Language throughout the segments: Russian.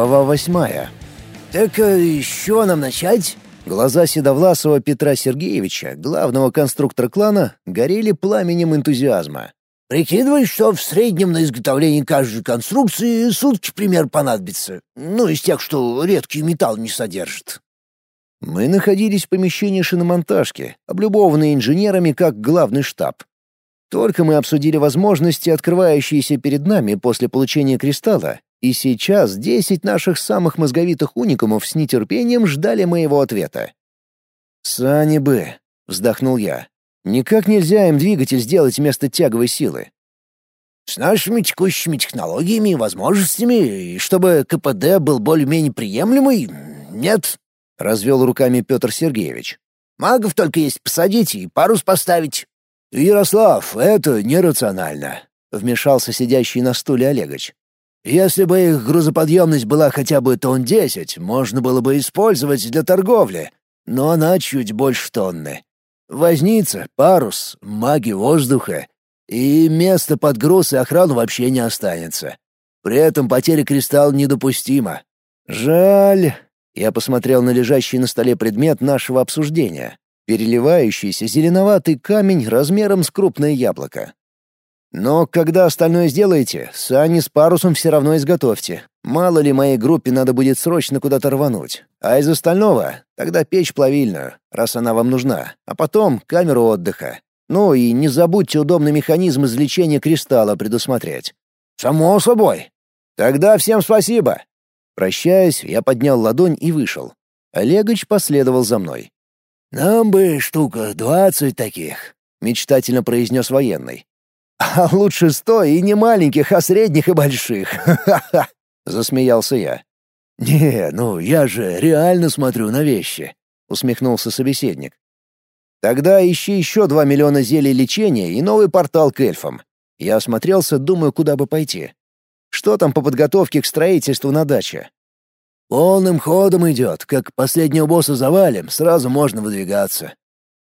Глава восьмая. «Так э, чего нам начать?» Глаза Седовласова Петра Сергеевича, главного конструктора клана, горели пламенем энтузиазма. «Прикидывай, что в среднем на изготовление каждой конструкции сутки пример понадобится. Ну, из тех, что редкий металл не содержит». Мы находились в помещении шиномонтажки, облюбованные инженерами как главный штаб. Только мы обсудили возможности, открывающиеся перед нами после получения кристалла, и сейчас десять наших самых мозговитых уникумов с нетерпением ждали моего ответа. «Сани бы», — вздохнул я. «Никак нельзя им двигатель сделать вместо тяговой силы». «С нашими текущими технологиями и возможностями, и чтобы КПД был более-менее приемлемый, нет», — развел руками Петр Сергеевич. «Магов только есть посадить и парус поставить». «Ярослав, это нерационально», — вмешался сидящий на стуле Олегович. Если бы их грузоподъемность была хотя бы тонн десять, можно было бы использовать для торговли, но она чуть больше тонны. Возница, парус, маги воздуха, и место под груз и охрану вообще не останется. При этом потеря кристалла недопустима. Жаль. Я посмотрел на лежащий на столе предмет нашего обсуждения. Переливающийся зеленоватый камень размером с крупное яблоко. Но когда остальное сделаете, сани с парусом все равно изготовьте. Мало ли моей группе надо будет срочно куда-то рвануть. А из остального тогда печь плавильную, раз она вам нужна, а потом камеру отдыха. Ну и не забудьте удобный механизм извлечения кристалла предусмотреть. Само собой. Тогда всем спасибо. Прощаясь, я поднял ладонь и вышел. Олегович последовал за мной. «Нам бы штука двадцать таких», — мечтательно произнес военный. «А лучше сто и не маленьких, а средних и больших. Ха-ха-ха!» — засмеялся я. «Не, ну я же реально смотрю на вещи», — усмехнулся собеседник. «Тогда ищи еще два миллиона зелий лечения и новый портал к эльфам». Я осмотрелся, думаю, куда бы пойти. Что там по подготовке к строительству на даче? «Полным ходом идет. Как последнего босса завалим, сразу можно выдвигаться».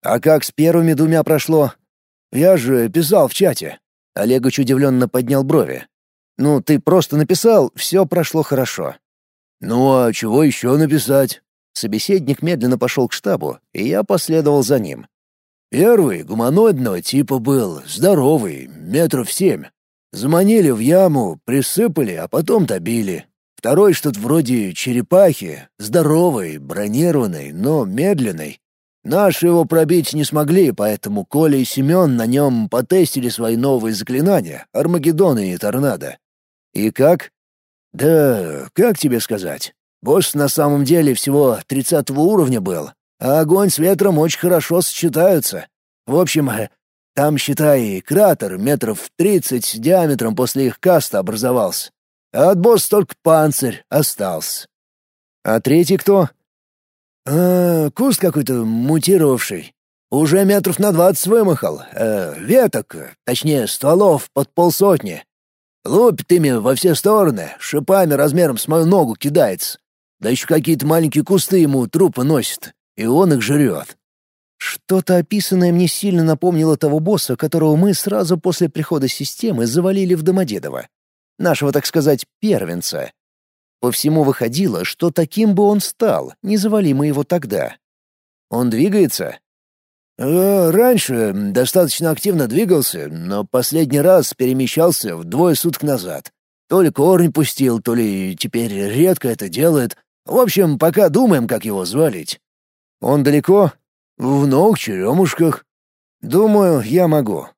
«А как с первыми двумя прошло?» «Я же писал в чате». Олегович удивленно поднял брови. «Ну, ты просто написал, все прошло хорошо». «Ну, а чего еще написать?» Собеседник медленно пошел к штабу, и я последовал за ним. «Первый гуманоидного типа был, здоровый, метров семь. Заманили в яму, присыпали, а потом добили. Второй что-то вроде черепахи, здоровый, бронированный, но медленный. Наши его пробить не смогли, поэтому Коля и Семен на нем потестили свои новые заклинания — Армагеддоны и Торнадо. И как? Да, как тебе сказать? Босс на самом деле всего тридцатого уровня был, а огонь с ветром очень хорошо сочетаются. В общем, там, считай, кратер метров тридцать диаметром после их каста образовался. А от босса только панцирь остался. А третий кто? «А, куст какой-то мутировавший. Уже метров на двадцать вымахал. Э, веток, точнее, стволов под полсотни. Лупит ими во все стороны, шипами размером с мою ногу кидается. Да еще какие-то маленькие кусты ему трупы носят, и он их жрет». Что-то описанное мне сильно напомнило того босса, которого мы сразу после прихода системы завалили в Домодедово. Нашего, так сказать, первенца. По всему выходило, что таким бы он стал, не завали мы его тогда. Он двигается? Э, раньше достаточно активно двигался, но последний раз перемещался вдвое суток назад. То ли корень пустил, то ли теперь редко это делает. В общем, пока думаем, как его звалить. Он далеко? В новых черемушках. Думаю, я могу.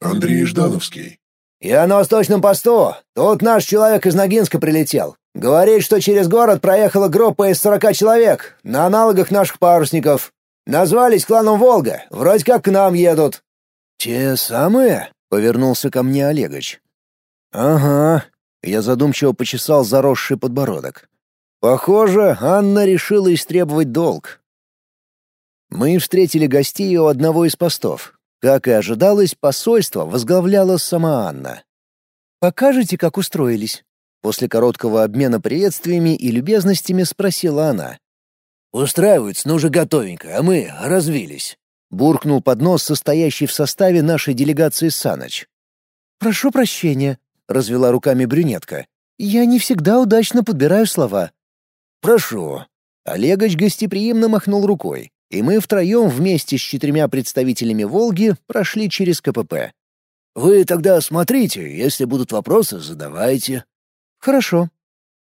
Андрей Ждановский. «Я на восточном посту. Тут наш человек из Ногинска прилетел. Говорит, что через город проехала группа из сорока человек, на аналогах наших парусников. Назвались кланом «Волга», вроде как к нам едут». «Те самые?» — повернулся ко мне Олегович. «Ага». Я задумчиво почесал заросший подбородок. «Похоже, Анна решила истребовать долг». Мы встретили гостей у одного из постов. Как и ожидалось, посольство возглавляла сама Анна. «Покажете, как устроились?» После короткого обмена приветствиями и любезностями спросила она. «Устраиваются, но уже готовенько, а мы развились», — буркнул под нос состоящий в составе нашей делегации Саныч. «Прошу прощения», — развела руками брюнетка. Я не всегда удачно подбираю слова». «Прошу». Олегович гостеприимно махнул рукой, и мы втроем вместе с четырьмя представителями «Волги» прошли через КПП. «Вы тогда смотрите, если будут вопросы, задавайте». «Хорошо».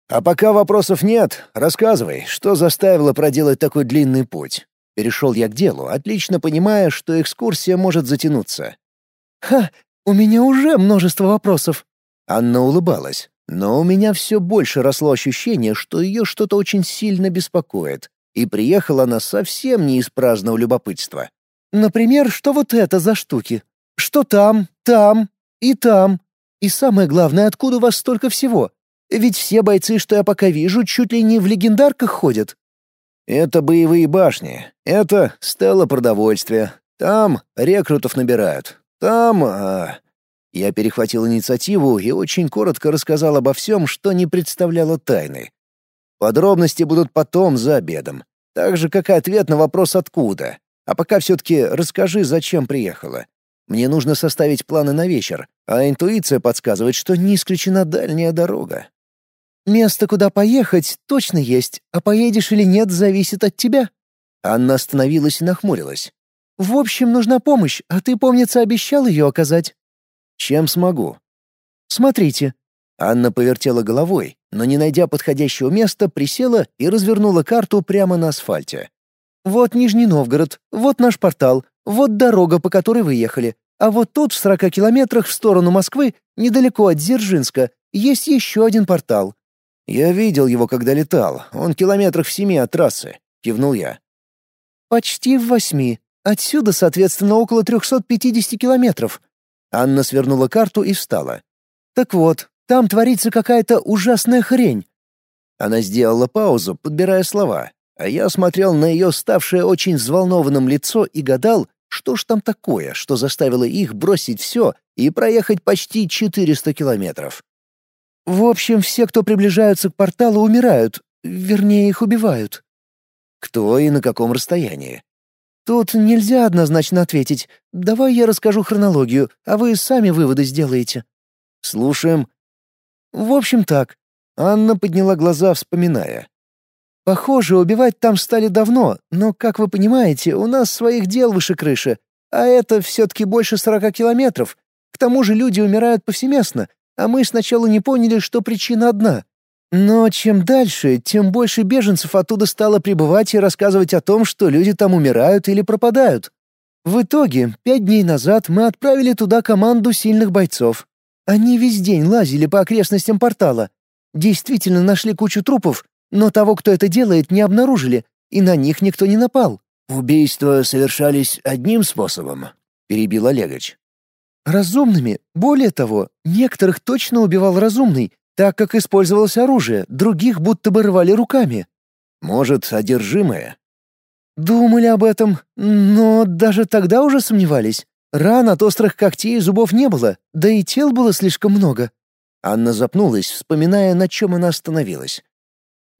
«А пока вопросов нет, рассказывай, что заставило проделать такой длинный путь?» Перешел я к делу, отлично понимая, что экскурсия может затянуться. «Ха, у меня уже множество вопросов». Анна улыбалась, но у меня все больше росло ощущение, что ее что-то очень сильно беспокоит, и приехала она совсем не из праздного любопытства. «Например, что вот это за штуки? Что там, там и там? И самое главное, откуда у вас столько всего? Ведь все бойцы, что я пока вижу, чуть ли не в легендарках ходят». «Это боевые башни. Это стела продовольствия. Там рекрутов набирают. Там...» а... Я перехватил инициативу и очень коротко рассказал обо всем, что не представляло тайны. Подробности будут потом, за обедом. Так же, как и ответ на вопрос «откуда?». А пока все-таки расскажи, зачем приехала. Мне нужно составить планы на вечер, а интуиция подсказывает, что не исключена дальняя дорога. «Место, куда поехать, точно есть, а поедешь или нет, зависит от тебя». Анна остановилась и нахмурилась. «В общем, нужна помощь, а ты, помнится, обещал ее оказать». «Чем смогу?» «Смотрите». Анна повертела головой, но, не найдя подходящего места, присела и развернула карту прямо на асфальте. «Вот Нижний Новгород, вот наш портал, вот дорога, по которой вы ехали. А вот тут, в сорока километрах в сторону Москвы, недалеко от Дзержинска, есть еще один портал. «Я видел его, когда летал. Он километрах в семи от трассы», — кивнул я. «Почти в восьми. Отсюда, соответственно, около 350 километров». Анна свернула карту и встала. «Так вот, там творится какая-то ужасная хрень». Она сделала паузу, подбирая слова, а я смотрел на ее ставшее очень взволнованным лицо и гадал, что ж там такое, что заставило их бросить все и проехать почти 400 километров. В общем, все, кто приближаются к порталу, умирают. Вернее, их убивают. Кто и на каком расстоянии? Тут нельзя однозначно ответить. Давай я расскажу хронологию, а вы сами выводы сделаете. Слушаем. В общем так. Анна подняла глаза, вспоминая. Похоже, убивать там стали давно, но, как вы понимаете, у нас своих дел выше крыши, а это все-таки больше сорока километров. К тому же люди умирают повсеместно, а мы сначала не поняли, что причина одна. Но чем дальше, тем больше беженцев оттуда стало прибывать и рассказывать о том, что люди там умирают или пропадают. В итоге, пять дней назад мы отправили туда команду сильных бойцов. Они весь день лазили по окрестностям портала. Действительно нашли кучу трупов, но того, кто это делает, не обнаружили, и на них никто не напал. «Убийства совершались одним способом», — перебил Олегович. Разумными. Более того, некоторых точно убивал разумный, так как использовалось оружие, других будто бы рвали руками. Может, одержимые? Думали об этом, но даже тогда уже сомневались. Ран от острых когтей и зубов не было, да и тел было слишком много. Анна запнулась, вспоминая, на чем она остановилась.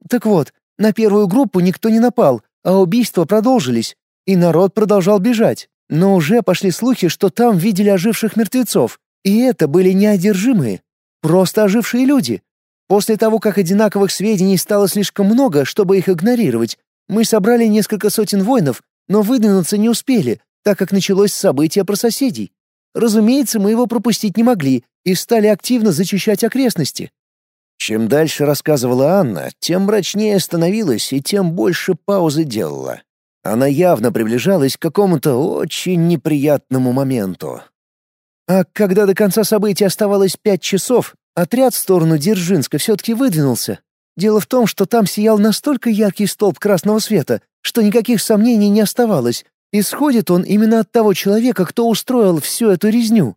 Так вот, на первую группу никто не напал, а убийства продолжились, и народ продолжал бежать. Но уже пошли слухи, что там видели оживших мертвецов, и это были не одержимые, просто ожившие люди. После того, как одинаковых сведений стало слишком много, чтобы их игнорировать, мы собрали несколько сотен воинов, но выдвинуться не успели, так как началось событие про соседей. Разумеется, мы его пропустить не могли и стали активно зачищать окрестности. Чем дальше рассказывала Анна, тем мрачнее становилась и тем больше паузы делала. Она явно приближалась к какому-то очень неприятному моменту. А когда до конца события оставалось пять часов, отряд в сторону Дзержинска все-таки выдвинулся. Дело в том, что там сиял настолько яркий столб красного света, что никаких сомнений не оставалось. Исходит он именно от того человека, кто устроил всю эту резню.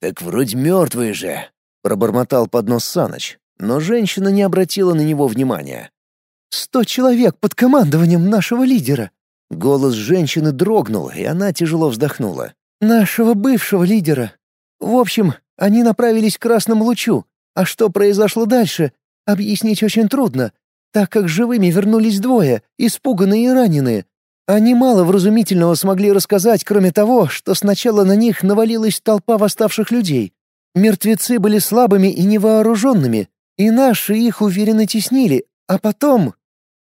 «Так вроде мертвые же», — пробормотал под нос Саныч, но женщина не обратила на него внимания. «Сто человек под командованием нашего лидера. Голос женщины дрогнул, и она тяжело вздохнула. «Нашего бывшего лидера. В общем, они направились к красному лучу. А что произошло дальше, объяснить очень трудно, так как живыми вернулись двое, испуганные и раненые. Они мало вразумительного смогли рассказать, кроме того, что сначала на них навалилась толпа восставших людей. Мертвецы были слабыми и невооруженными, И наши их уверенно теснили, а потом...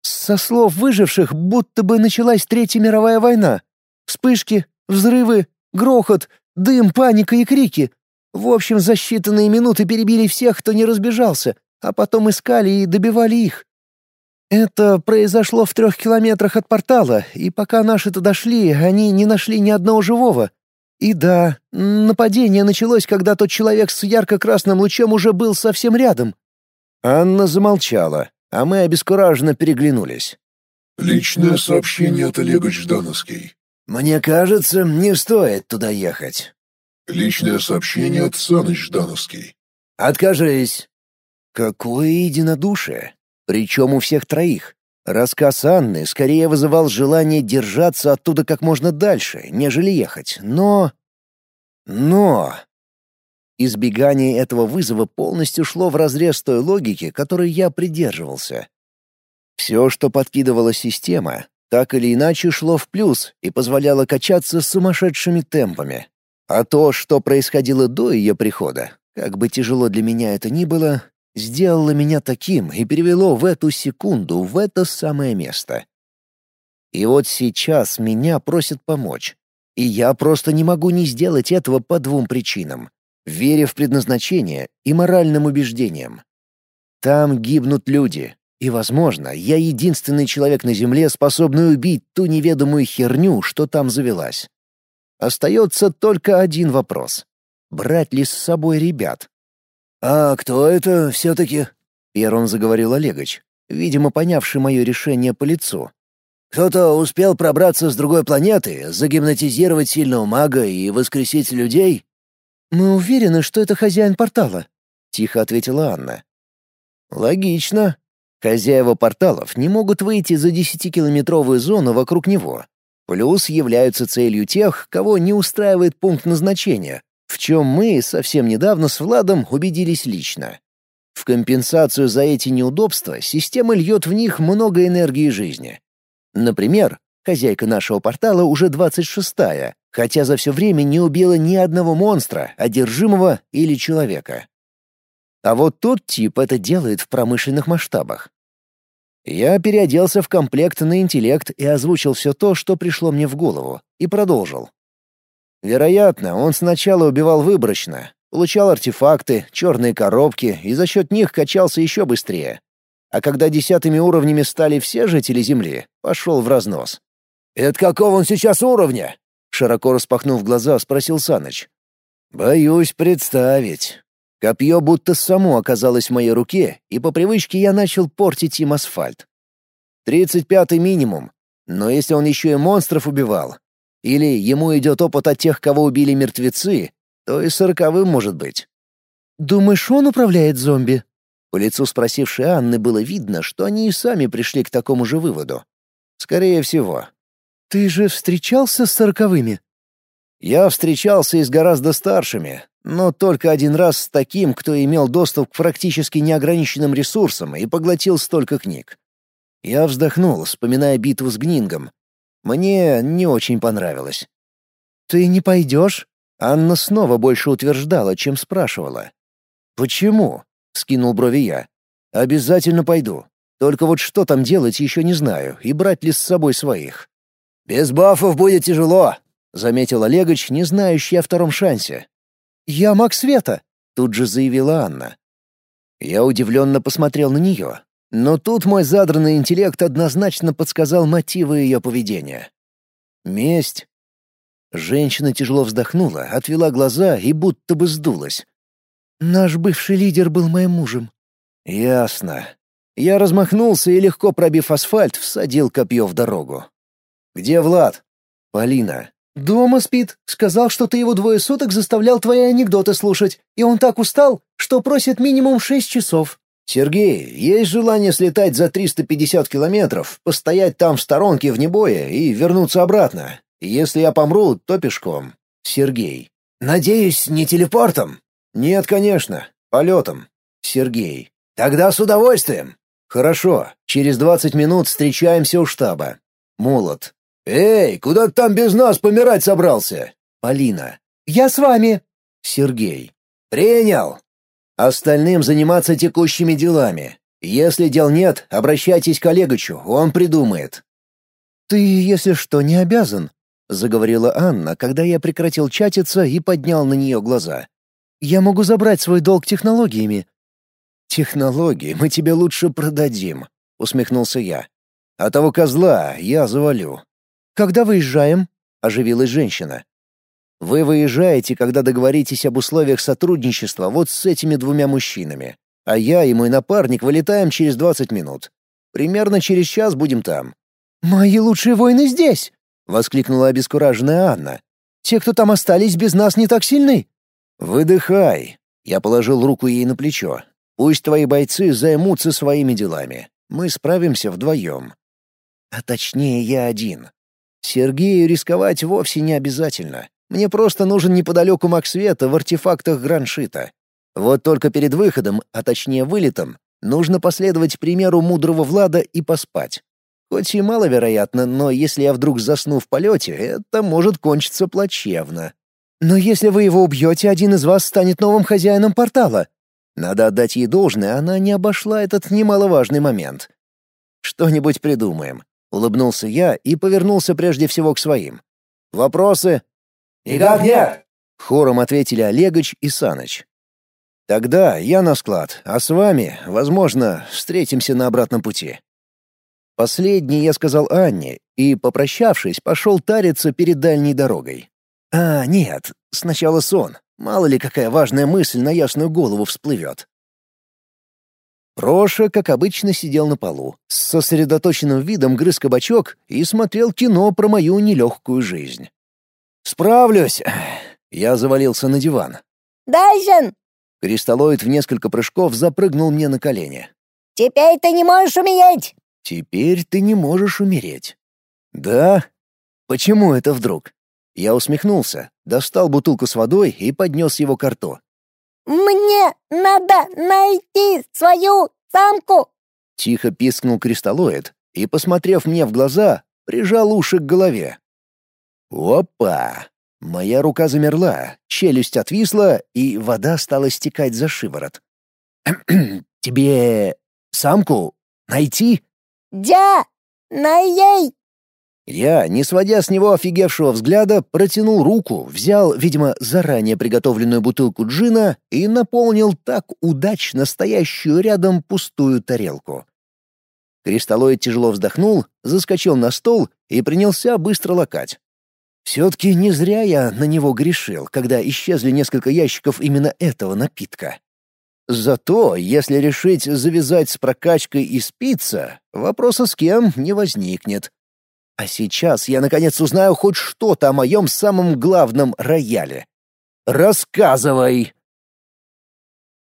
Со слов выживших, будто бы началась Третья мировая война. Вспышки, взрывы, грохот, дым, паника и крики. В общем, за считанные минуты перебили всех, кто не разбежался, а потом искали и добивали их. Это произошло в трех километрах от портала, и пока наши туда шли, они не нашли ни одного живого. И да, нападение началось, когда тот человек с ярко-красным лучом уже был совсем рядом. Анна замолчала, а мы обескураженно переглянулись. «Личное сообщение от Олега Ждановский». «Мне кажется, не стоит туда ехать». «Личное сообщение от Саныч Ждановский». «Откажись». Какое единодушие! Причем у всех троих. Рассказ Анны скорее вызывал желание держаться оттуда как можно дальше, нежели ехать. Но... Но... Избегание этого вызова полностью шло вразрез той логики, которой я придерживался. Все, что подкидывала система, так или иначе шло в плюс и позволяло качаться сумасшедшими темпами. А то, что происходило до ее прихода, как бы тяжело для меня это ни было, сделало меня таким и перевело в эту секунду в это самое место. И вот сейчас меня просят помочь. И я просто не могу не сделать этого по двум причинам. Вере в предназначение и моральным убеждениям. Там гибнут люди, и, возможно, я единственный человек на Земле, способный убить ту неведомую херню, что там завелась. Остается только один вопрос. Брать ли с собой ребят? «А кто это все-таки?» — первым заговорил Олегович, видимо, понявший мое решение по лицу. «Кто-то успел пробраться с другой планеты, загипнотизировать сильного мага и воскресить людей?» «Мы уверены, что это хозяин портала», — тихо ответила Анна. «Логично. Хозяева порталов не могут выйти за десятикилометровую зону вокруг него. Плюс являются целью тех, кого не устраивает пункт назначения, в чем мы совсем недавно с Владом убедились лично. В компенсацию за эти неудобства система льет в них много энергии жизни. Например, хозяйка нашего портала уже 26-я, хотя за все время не убила ни одного монстра, одержимого или человека. А вот тот тип это делает в промышленных масштабах. Я переоделся в комплект на интеллект и озвучил все то, что пришло мне в голову, и продолжил. Вероятно, он сначала убивал выборочно, получал артефакты, черные коробки и за счет них качался еще быстрее. А когда десятыми уровнями стали все жители Земли, пошел в разнос. «Это какого он сейчас уровня?» Широко распахнув глаза, спросил Саныч. «Боюсь представить». Копье будто само оказалось в моей руке, и по привычке я начал портить им асфальт. Тридцать пятый минимум. Но если он еще и монстров убивал, или ему идет опыт от тех, кого убили мертвецы, то и сороковым может быть. «Думаешь, он управляет зомби?» По лицу спросившей Анны было видно, что они и сами пришли к такому же выводу. «Скорее всего». «Ты же встречался с сороковыми?» «Я встречался и с гораздо старшими, но только один раз с таким, кто имел доступ к практически неограниченным ресурсам и поглотил столько книг. Я вздохнул, вспоминая битву с Гнингом, мне не очень понравилось. «Ты не пойдешь?» Анна снова больше утверждала, чем спрашивала. «Почему?» — скинул брови я. «Обязательно пойду. Только вот что там делать еще не знаю, и брать ли с собой своих». «Без бафов будет тяжело», — заметил Олегович, не знающий о втором шансе. «Я маг света», — тут же заявила Анна. Я удивленно посмотрел на нее. Но тут мой задранный интеллект однозначно подсказал мотивы ее поведения. Месть. Женщина тяжело вздохнула, отвела глаза и будто бы сдулась. «Наш бывший лидер был моим мужем». «Ясно». Я размахнулся и, легко пробив асфальт, всадил копье в дорогу. «Где Влад?» «Полина». «Дома спит. Сказал, что ты его двое суток заставлял твои анекдоты слушать, и он так устал, что просит минимум шесть часов». «Сергей, есть желание слетать за 350 километров, постоять там в сторонке вне боя и вернуться обратно? Если я помру, то пешком. Сергей». «Надеюсь, не телепортом?» «Нет, конечно. Полетом. Сергей». «Тогда с удовольствием». «Хорошо. Через 20 минут встречаемся у штаба». Молот. «Эй, куда ты там без нас помирать собрался?» Полина. «Я с вами». Сергей. «Принял». Остальным заниматься текущими делами. Если дел нет, обращайтесь к Олегочу, он придумает». «Ты, если что, не обязан», — заговорила Анна, когда я прекратил чатиться и поднял на нее глаза. «Я могу забрать свой долг технологиями». «Технологии мы тебе лучше продадим», — усмехнулся я. «А того козла я завалю». «Когда выезжаем?» — оживилась женщина. «Вы выезжаете, когда договоритесь об условиях сотрудничества вот с этими двумя мужчинами, а я и мой напарник вылетаем через 20 минут. Примерно через час будем там». «Мои лучшие воины здесь!» — воскликнула обескураженная Анна. «Те, кто там остались, без нас не так сильны». «Выдыхай!» — я положил руку ей на плечо. «Пусть твои бойцы займутся своими делами. Мы справимся вдвоем. А точнее, я один. Сергею рисковать вовсе не обязательно. Мне просто нужен неподалеку Максвета в артефактах Граншита. Вот только перед выходом, а точнее вылетом, нужно последовать примеру мудрого Влада и поспать. Хоть и маловероятно, но если я вдруг засну в полете, это может кончиться плачевно. Но если вы его убьете, один из вас станет новым хозяином портала. Надо отдать ей должное, она не обошла этот немаловажный момент. Что-нибудь придумаем. Улыбнулся я и повернулся прежде всего к своим. Вопросы? Никак нет. Хором ответили Олегович и Саныч. Тогда я на склад, а с вами, возможно, встретимся на обратном пути. Последний я сказал Анне и, попрощавшись, пошел тариться перед дальней дорогой. А, нет, сначала сон. Мало ли какая важная мысль на ясную голову всплывет. Проша, как обычно, сидел на полу, с сосредоточенным видом грыз кабачок и смотрел кино про мою нелегкую жизнь. «Справлюсь!» Я завалился на диван. «Дайсон!» Кристаллоид в несколько прыжков запрыгнул мне на колени. «Теперь ты не можешь умереть!» Теперь ты не можешь умереть. Да? Почему это вдруг? Я усмехнулся, достал бутылку с водой и поднес его к рту. «Мне надо найти свою самку!» Тихо пискнул кристаллоид и, посмотрев мне в глаза, прижал уши к голове. Опа! Моя рука замерла, челюсть отвисла, и вода стала стекать за шиворот. «Тебе самку найти?» «Дя! На ей!» Я, не сводя с него офигевшего взгляда, протянул руку, взял, видимо, заранее приготовленную бутылку джина и наполнил так удачно стоящую рядом пустую тарелку. Кристаллоид тяжело вздохнул, заскочил на стол и принялся быстро лакать. Все-таки не зря я на него грешил, когда исчезли несколько ящиков именно этого напитка. Зато, если решить завязать с прокачкой и спиться, вопроса с кем не возникнет. А сейчас я наконец узнаю хоть что-то о моем самом главном рояле. Рассказывай!